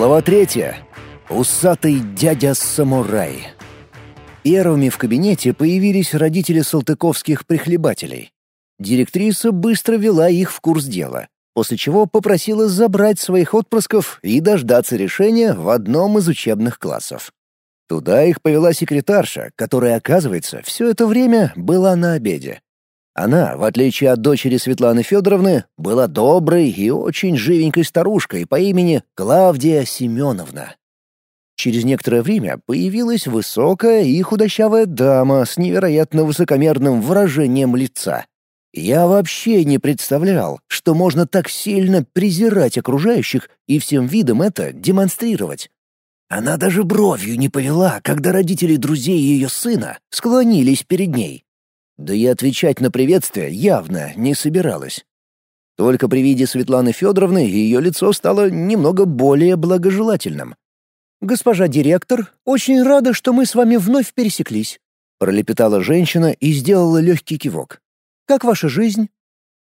Глава третья. Усатый дядя-самурай. Первыми в кабинете появились родители салтыковских прихлебателей. Директриса быстро вела их в курс дела, после чего попросила забрать своих отпрысков и дождаться решения в одном из учебных классов. Туда их повела секретарша, которая, оказывается, все это время была на обеде. Она, в отличие от дочери Светланы Федоровны, была доброй и очень живенькой старушкой по имени Клавдия Семеновна. Через некоторое время появилась высокая и худощавая дама с невероятно высокомерным выражением лица. Я вообще не представлял, что можно так сильно презирать окружающих и всем видом это демонстрировать. Она даже бровью не повела, когда родители друзей ее сына склонились перед ней. Да и отвечать на приветствие явно не собиралась. Только при виде Светланы Федоровны ее лицо стало немного более благожелательным. «Госпожа директор, очень рада, что мы с вами вновь пересеклись», пролепетала женщина и сделала легкий кивок. «Как ваша жизнь?»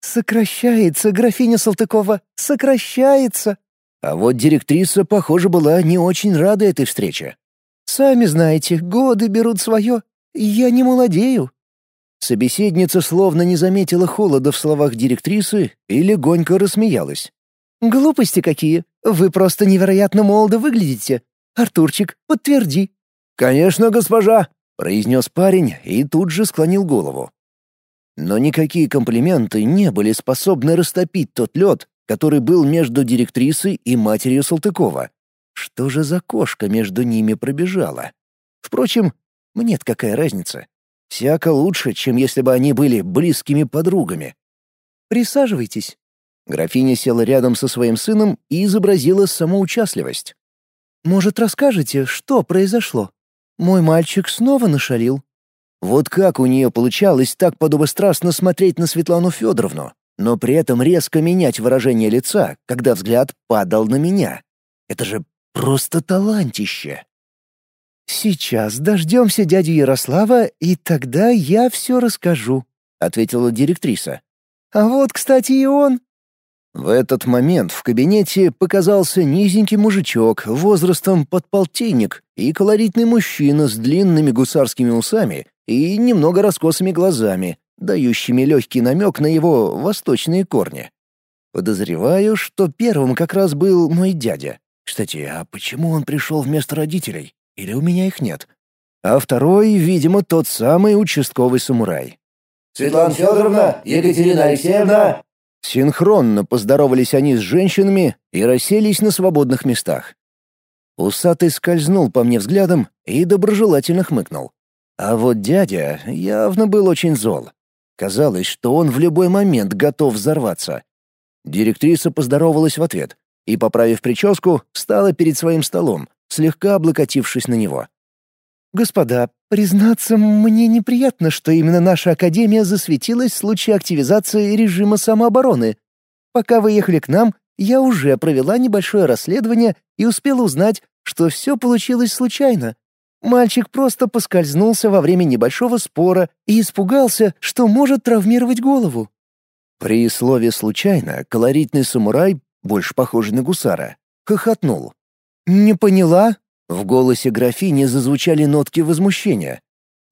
«Сокращается, графиня Салтыкова, сокращается!» А вот директриса, похоже, была не очень рада этой встрече. «Сами знаете, годы берут свое. Я не молодею». Собеседница словно не заметила холода в словах директрисы и легонько рассмеялась. «Глупости какие! Вы просто невероятно молодо выглядите. Артурчик, подтверди». «Конечно, госпожа», — произнес парень и тут же склонил голову. Но никакие комплименты не были способны растопить тот лед, который был между директрисой и матерью Салтыкова. Что же за кошка между ними пробежала? Впрочем, мне-то какая разница? Всяко лучше, чем если бы они были близкими подругами. «Присаживайтесь». Графиня села рядом со своим сыном и изобразила самоучастливость. Может, расскажете, что произошло? Мой мальчик снова нашалил». Вот как у нее получалось так подобострастно смотреть на Светлану Федоровну, но при этом резко менять выражение лица, когда взгляд падал на меня. Это же просто талантище. «Сейчас дождемся дяди Ярослава, и тогда я все расскажу», — ответила директриса. «А вот, кстати, и он». В этот момент в кабинете показался низенький мужичок возрастом подполтинник и колоритный мужчина с длинными гусарскими усами и немного раскосыми глазами, дающими легкий намек на его восточные корни. Подозреваю, что первым как раз был мой дядя. Кстати, а почему он пришел вместо родителей? Или у меня их нет? А второй, видимо, тот самый участковый самурай. «Светлана Федоровна, Екатерина Алексеевна, Синхронно поздоровались они с женщинами и расселись на свободных местах. Усатый скользнул по мне взглядом и доброжелательно хмыкнул. А вот дядя явно был очень зол. Казалось, что он в любой момент готов взорваться. Директриса поздоровалась в ответ и, поправив прическу, встала перед своим столом, слегка облокотившись на него. «Господа, признаться, мне неприятно, что именно наша Академия засветилась в случае активизации режима самообороны. Пока вы ехали к нам, я уже провела небольшое расследование и успела узнать, что все получилось случайно. Мальчик просто поскользнулся во время небольшого спора и испугался, что может травмировать голову». При слове «случайно» колоритный самурай, больше похожий на гусара, хохотнул. «Не поняла?» В голосе графини зазвучали нотки возмущения.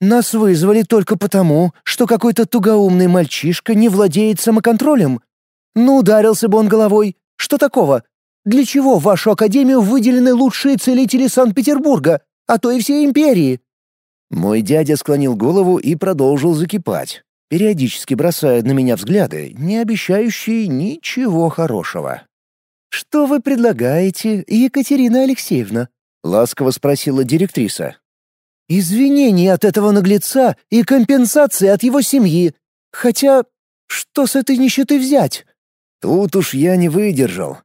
«Нас вызвали только потому, что какой-то тугоумный мальчишка не владеет самоконтролем. Ну, ударился бы он головой. Что такого? Для чего в вашу академию выделены лучшие целители Санкт-Петербурга, а то и всей империи?» Мой дядя склонил голову и продолжил закипать, периодически бросая на меня взгляды, не обещающие ничего хорошего. «Что вы предлагаете, Екатерина Алексеевна?» — ласково спросила директриса. «Извинения от этого наглеца и компенсации от его семьи. Хотя, что с этой нищеты взять?» Тут уж я не выдержал.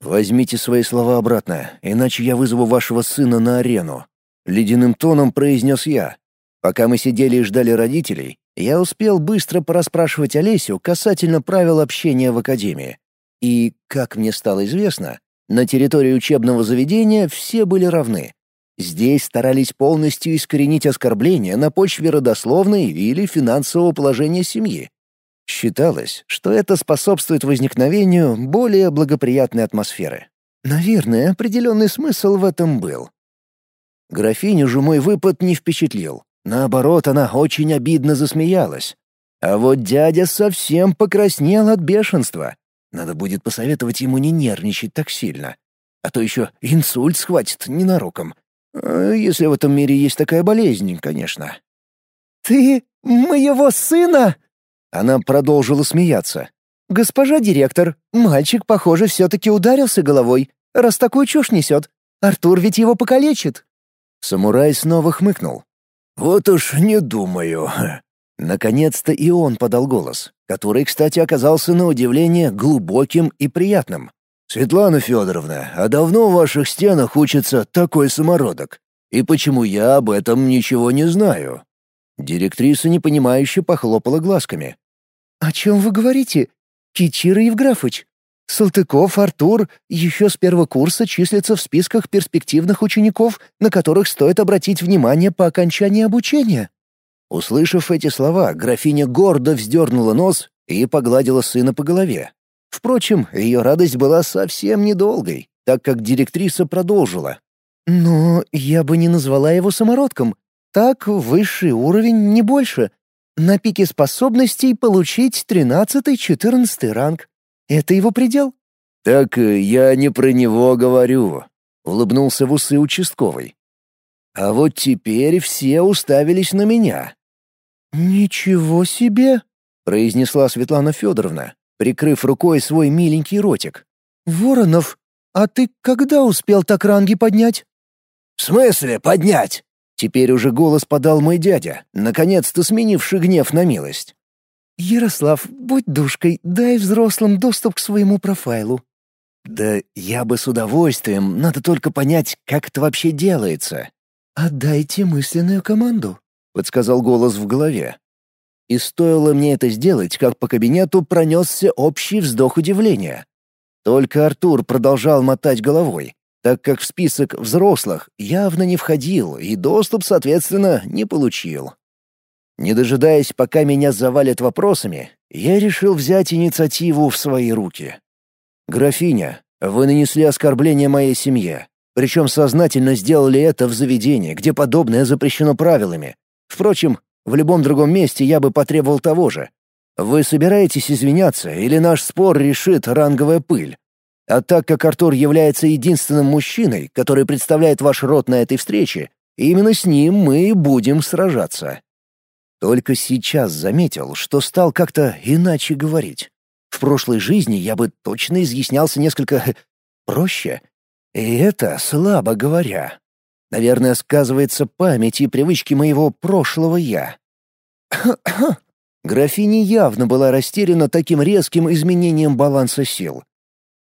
«Возьмите свои слова обратно, иначе я вызову вашего сына на арену», — ледяным тоном произнес я. Пока мы сидели и ждали родителей, я успел быстро порасспрашивать Олесю касательно правил общения в академии. И, как мне стало известно, на территории учебного заведения все были равны. Здесь старались полностью искоренить оскорбления на почве родословной или финансового положения семьи. Считалось, что это способствует возникновению более благоприятной атмосферы. Наверное, определенный смысл в этом был. Графиню же мой выпад не впечатлил. Наоборот, она очень обидно засмеялась. А вот дядя совсем покраснел от бешенства. Надо будет посоветовать ему не нервничать так сильно. А то еще инсульт схватит ненароком. А если в этом мире есть такая болезнь, конечно. «Ты моего сына?» Она продолжила смеяться. «Госпожа директор, мальчик, похоже, все-таки ударился головой, раз такую чушь несет. Артур ведь его покалечит». Самурай снова хмыкнул. «Вот уж не думаю». Наконец-то и он подал голос, который, кстати, оказался на удивление глубоким и приятным. «Светлана Федоровна, а давно в ваших стенах учится такой самородок? И почему я об этом ничего не знаю?» Директриса непонимающе похлопала глазками. «О чем вы говорите? Кичира Евграфыч? Салтыков Артур еще с первого курса числится в списках перспективных учеников, на которых стоит обратить внимание по окончании обучения». Услышав эти слова, графиня гордо вздернула нос и погладила сына по голове. Впрочем, ее радость была совсем недолгой, так как директриса продолжила. «Но я бы не назвала его самородком. Так, высший уровень, не больше. На пике способностей получить тринадцатый-четырнадцатый ранг. Это его предел?» «Так э, я не про него говорю», — улыбнулся в усы участковый. «А вот теперь все уставились на меня». «Ничего себе!» — произнесла Светлана Федоровна, прикрыв рукой свой миленький ротик. «Воронов, а ты когда успел так ранги поднять?» «В смысле поднять?» Теперь уже голос подал мой дядя, наконец-то сменивший гнев на милость. «Ярослав, будь душкой, дай взрослым доступ к своему профайлу». «Да я бы с удовольствием, надо только понять, как это вообще делается». «Отдайте мысленную команду», — подсказал голос в голове. И стоило мне это сделать, как по кабинету пронесся общий вздох удивления. Только Артур продолжал мотать головой, так как в список взрослых явно не входил и доступ, соответственно, не получил. Не дожидаясь, пока меня завалят вопросами, я решил взять инициативу в свои руки. «Графиня, вы нанесли оскорбление моей семье, причем сознательно сделали это в заведении, где подобное запрещено правилами. Впрочем, в любом другом месте я бы потребовал того же. Вы собираетесь извиняться, или наш спор решит ранговая пыль? А так как Артур является единственным мужчиной, который представляет ваш род на этой встрече, именно с ним мы и будем сражаться. Только сейчас заметил, что стал как-то иначе говорить. В прошлой жизни я бы точно изъяснялся несколько проще. И это слабо говоря. Наверное, сказывается память и привычки моего прошлого «я». Графиня явно была растеряна таким резким изменением баланса сил.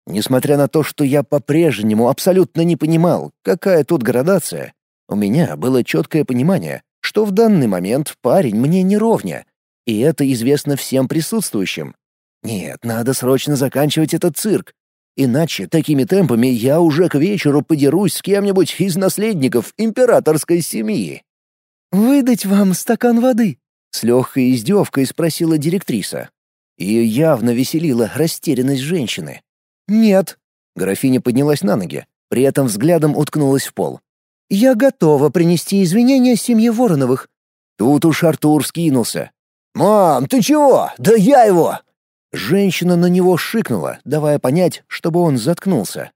Несмотря на то, что я по-прежнему абсолютно не понимал, какая тут градация, у меня было четкое понимание, что в данный момент парень мне не ровня, и это известно всем присутствующим. Нет, надо срочно заканчивать этот цирк, иначе такими темпами я уже к вечеру подерусь с кем-нибудь из наследников императорской семьи. «Выдать вам стакан воды?» — с легкой издевкой спросила директриса. Ее явно веселила растерянность женщины. «Нет». Графиня поднялась на ноги, при этом взглядом уткнулась в пол. «Я готова принести извинения семье Вороновых». Тут уж Артур скинулся. «Мам, ты чего? Да я его!» Женщина на него шикнула, давая понять, чтобы он заткнулся.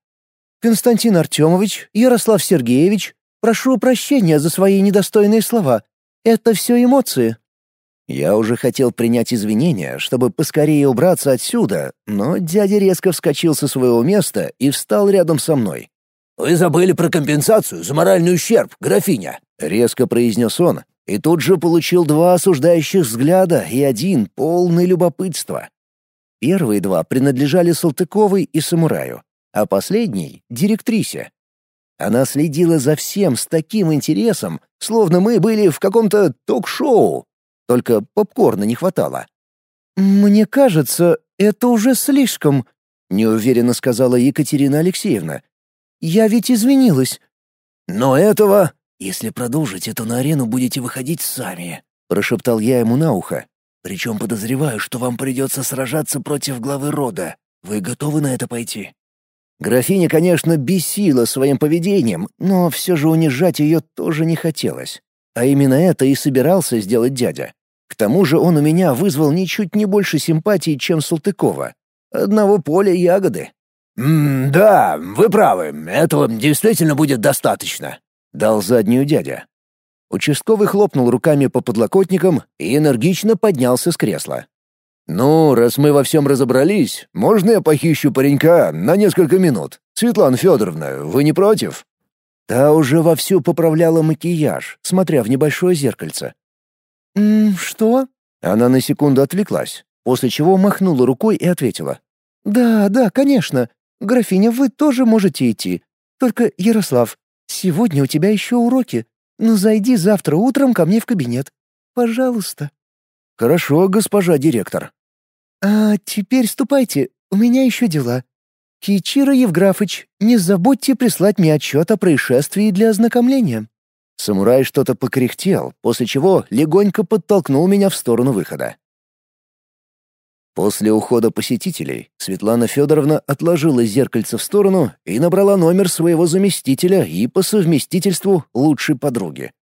«Константин Артемович, Ярослав Сергеевич, прошу прощения за свои недостойные слова. Это все эмоции. Я уже хотел принять извинения, чтобы поскорее убраться отсюда, но дядя резко вскочил со своего места и встал рядом со мной. «Вы забыли про компенсацию за моральный ущерб, графиня!» — резко произнес он, и тут же получил два осуждающих взгляда и один полный любопытства. Первые два принадлежали Салтыковой и Самураю, а последний — директрисе. Она следила за всем с таким интересом, словно мы были в каком-то ток-шоу, только попкорна не хватало. «Мне кажется, это уже слишком», — неуверенно сказала Екатерина Алексеевна. «Я ведь извинилась». «Но этого...» «Если продолжите, то на арену будете выходить сами», — прошептал я ему на ухо. «Причем подозреваю, что вам придется сражаться против главы рода. Вы готовы на это пойти?» Графиня, конечно, бесила своим поведением, но все же унижать ее тоже не хотелось. А именно это и собирался сделать дядя. К тому же он у меня вызвал ничуть не больше симпатии, чем Салтыкова. Одного поля ягоды. «М «Да, вы правы, этого действительно будет достаточно», — дал заднюю дядя. Участковый хлопнул руками по подлокотникам и энергично поднялся с кресла. «Ну, раз мы во всем разобрались, можно я похищу паренька на несколько минут? Светлана Федоровна, вы не против?» Та уже вовсю поправляла макияж, смотря в небольшое зеркальце. «М что Она на секунду отвлеклась, после чего махнула рукой и ответила. «Да, да, конечно. Графиня, вы тоже можете идти. Только, Ярослав, сегодня у тебя еще уроки. Ну, зайди завтра утром ко мне в кабинет. Пожалуйста». «Хорошо, госпожа директор». «А теперь ступайте, у меня еще дела. Кичира Евграфыч, не забудьте прислать мне отчет о происшествии для ознакомления». Самурай что-то покряхтел, после чего легонько подтолкнул меня в сторону выхода. После ухода посетителей Светлана Федоровна отложила зеркальце в сторону и набрала номер своего заместителя и по совместительству лучшей подруги.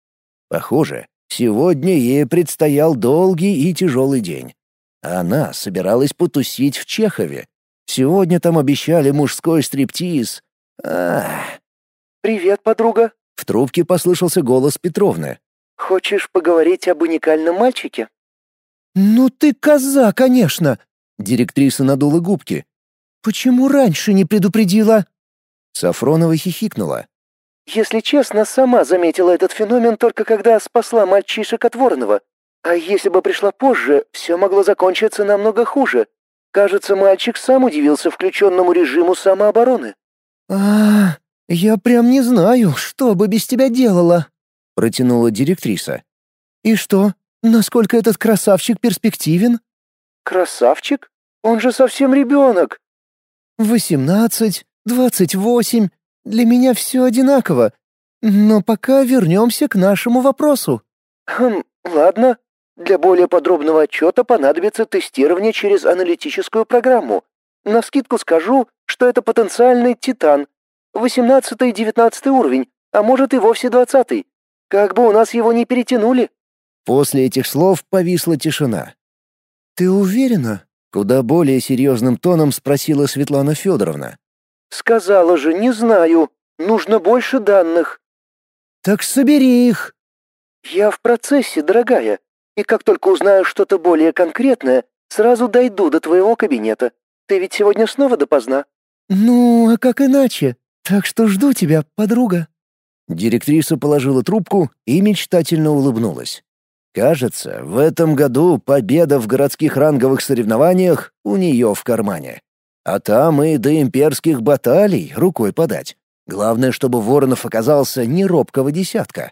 Похоже, сегодня ей предстоял долгий и тяжелый день. Она собиралась потусить в Чехове. Сегодня там обещали мужской стриптиз. Ах. «Привет, подруга!» В трубке послышался голос Петровны. «Хочешь поговорить об уникальном мальчике?» «Ну ты коза, конечно!» Директриса надула губки. «Почему раньше не предупредила?» Сафронова хихикнула. «Если честно, сама заметила этот феномен только когда спасла мальчишек от Воронова. А если бы пришла позже, все могло закончиться намного хуже. Кажется, мальчик сам удивился включенному режиму самообороны». «А, я прям не знаю, что бы без тебя делала», — протянула директриса. «И что, Насколько этот красавчик перспективен? Красавчик? Он же совсем ребенок. Восемнадцать, двадцать восемь. Для меня все одинаково. Но пока вернемся к нашему вопросу. Хм, ладно. Для более подробного отчета понадобится тестирование через аналитическую программу. На скидку скажу, что это потенциальный титан. Восемнадцатый, девятнадцатый уровень, а может и вовсе двадцатый. Как бы у нас его не перетянули. После этих слов повисла тишина. «Ты уверена?» — куда более серьезным тоном спросила Светлана Федоровна. «Сказала же, не знаю. Нужно больше данных». «Так собери их». «Я в процессе, дорогая, и как только узнаю что-то более конкретное, сразу дойду до твоего кабинета. Ты ведь сегодня снова допоздна». «Ну, а как иначе? Так что жду тебя, подруга». Директриса положила трубку и мечтательно улыбнулась. Кажется, в этом году победа в городских ранговых соревнованиях у нее в кармане. А там и до имперских баталий рукой подать. Главное, чтобы Воронов оказался не робкого десятка.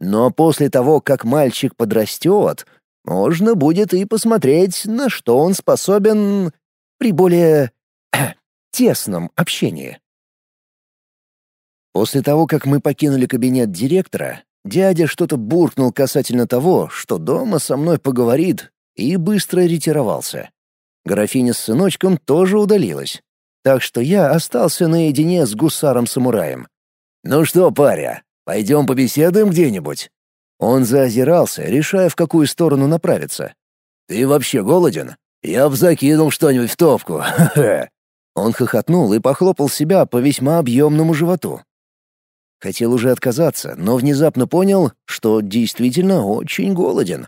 Но после того, как мальчик подрастет, можно будет и посмотреть, на что он способен при более тесном общении. После того, как мы покинули кабинет директора, Дядя что-то буркнул касательно того, что дома со мной поговорит, и быстро ретировался. Графиня с сыночком тоже удалилась. Так что я остался наедине с гусаром-самураем. «Ну что, паря, пойдем побеседуем где-нибудь?» Он заозирался, решая, в какую сторону направиться. «Ты вообще голоден? Я б закинул что-нибудь в топку, ха-ха!» Он хохотнул и похлопал себя по весьма объемному животу. Хотел уже отказаться, но внезапно понял, что действительно очень голоден.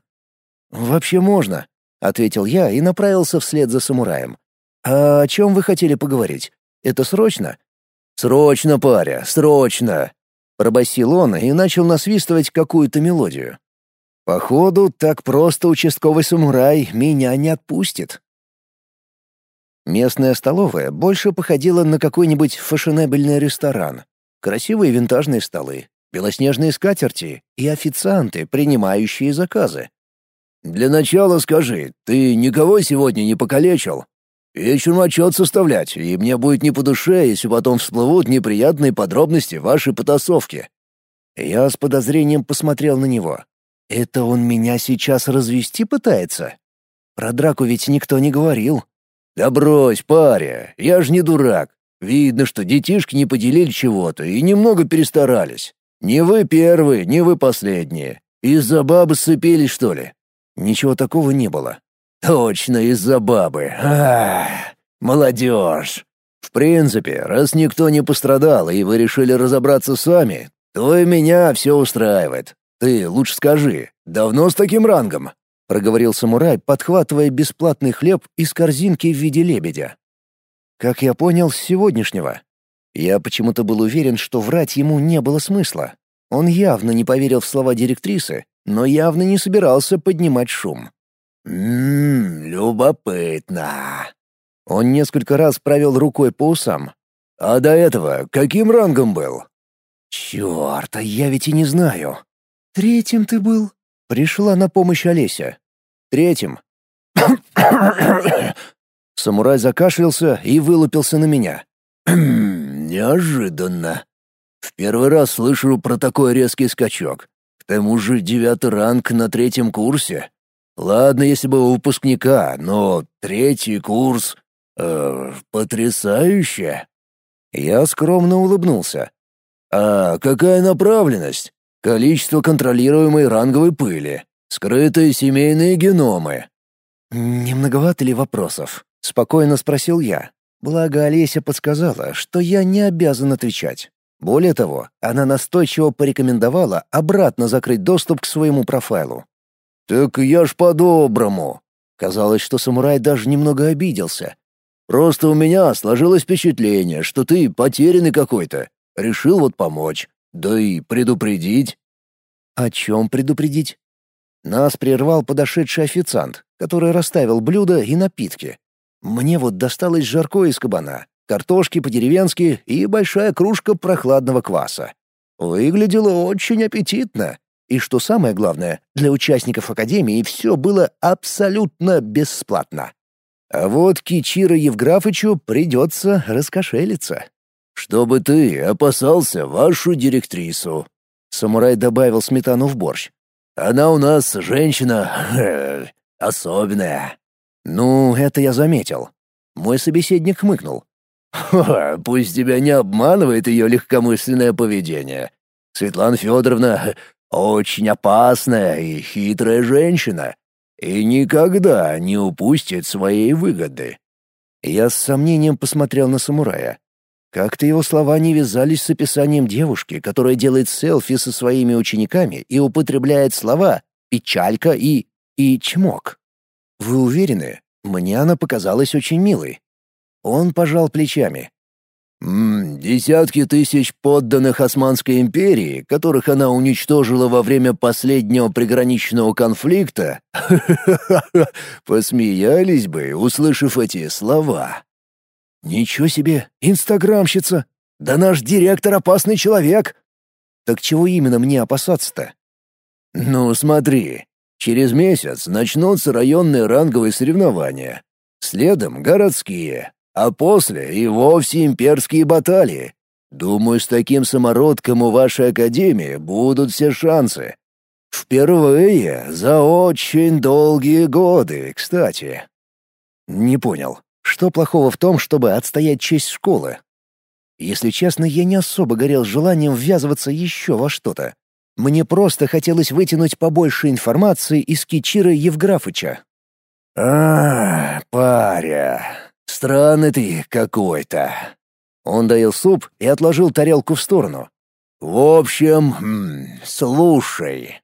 «Вообще можно», — ответил я и направился вслед за самураем. «А о чем вы хотели поговорить? Это срочно?» «Срочно, паря, срочно!» Пробасил он и начал насвистывать какую-то мелодию. «Походу, так просто участковый самурай меня не отпустит». Местная столовая больше походила на какой-нибудь фashionабельный ресторан. Красивые винтажные столы, белоснежные скатерти и официанты, принимающие заказы. «Для начала скажи, ты никого сегодня не покалечил? Вечером отчет составлять, и мне будет не по душе, если потом всплывут неприятные подробности вашей потасовки». Я с подозрением посмотрел на него. «Это он меня сейчас развести пытается? Про драку ведь никто не говорил». «Да брось, паря, я ж не дурак. Видно, что детишки не поделили чего-то и немного перестарались. Не вы первые, не вы последние. Из-за бабы сцепились, что ли? Ничего такого не было. Точно из-за бабы. Ах, молодежь. В принципе, раз никто не пострадал, и вы решили разобраться сами, то и меня все устраивает. Ты лучше скажи, давно с таким рангом? проговорил самурай, подхватывая бесплатный хлеб из корзинки в виде лебедя. Как я понял, с сегодняшнего. Я почему-то был уверен, что врать ему не было смысла. Он явно не поверил в слова директрисы, но явно не собирался поднимать шум. «Ммм, любопытно». Он несколько раз провел рукой по усам. «А до этого каким рангом был?» «Черт, а я ведь и не знаю». «Третьим ты был?» Пришла на помощь Олеся. «Третьим». Самурай закашлялся и вылупился на меня. «Неожиданно. В первый раз слышу про такой резкий скачок. К тому же девятый ранг на третьем курсе. Ладно, если бы у выпускника, но третий курс... Э, потрясающе!» Я скромно улыбнулся. «А какая направленность? Количество контролируемой ранговой пыли. Скрытые семейные геномы». «Не многовато ли вопросов?» — спокойно спросил я. Благо Олеся подсказала, что я не обязан отвечать. Более того, она настойчиво порекомендовала обратно закрыть доступ к своему профайлу. «Так я ж по-доброму». Казалось, что самурай даже немного обиделся. «Просто у меня сложилось впечатление, что ты потерянный какой-то. Решил вот помочь. Да и предупредить». «О чем предупредить?» Нас прервал подошедший официант, который расставил блюда и напитки. Мне вот досталось жаркое из кабана, картошки по-деревенски и большая кружка прохладного кваса. Выглядело очень аппетитно. И что самое главное, для участников Академии все было абсолютно бесплатно. А вот Кичира Евграфычу придется раскошелиться. «Чтобы ты опасался вашу директрису», — самурай добавил сметану в борщ. «Она у нас женщина особенная». «Ну, это я заметил». Мой собеседник хмыкнул. Ха, пусть тебя не обманывает ее легкомысленное поведение. Светлана Федоровна очень опасная и хитрая женщина и никогда не упустит своей выгоды. Я с сомнением посмотрел на самурая. Как-то его слова не вязались с описанием девушки, которая делает селфи со своими учениками и употребляет слова «печалька» и «и чмок». Вы уверены? Мне она показалась очень милой. Он пожал плечами. «М «Десятки тысяч подданных Османской империи, которых она уничтожила во время последнего приграничного конфликта, посмеялись бы, услышав эти слова». «Ничего себе, инстаграмщица! Да наш директор опасный человек!» «Так чего именно мне опасаться-то?» «Ну, смотри, через месяц начнутся районные ранговые соревнования, следом городские, а после и вовсе имперские баталии. Думаю, с таким самородком у вашей академии будут все шансы. Впервые за очень долгие годы, кстати. Не понял, что плохого в том, чтобы отстоять честь школы? Если честно, я не особо горел желанием ввязываться еще во что-то. Мне просто хотелось вытянуть побольше информации из Кичира Евграфыча. «А, паря, Странный ты какой-то». Он доел суп и отложил тарелку в сторону. «В общем, слушай.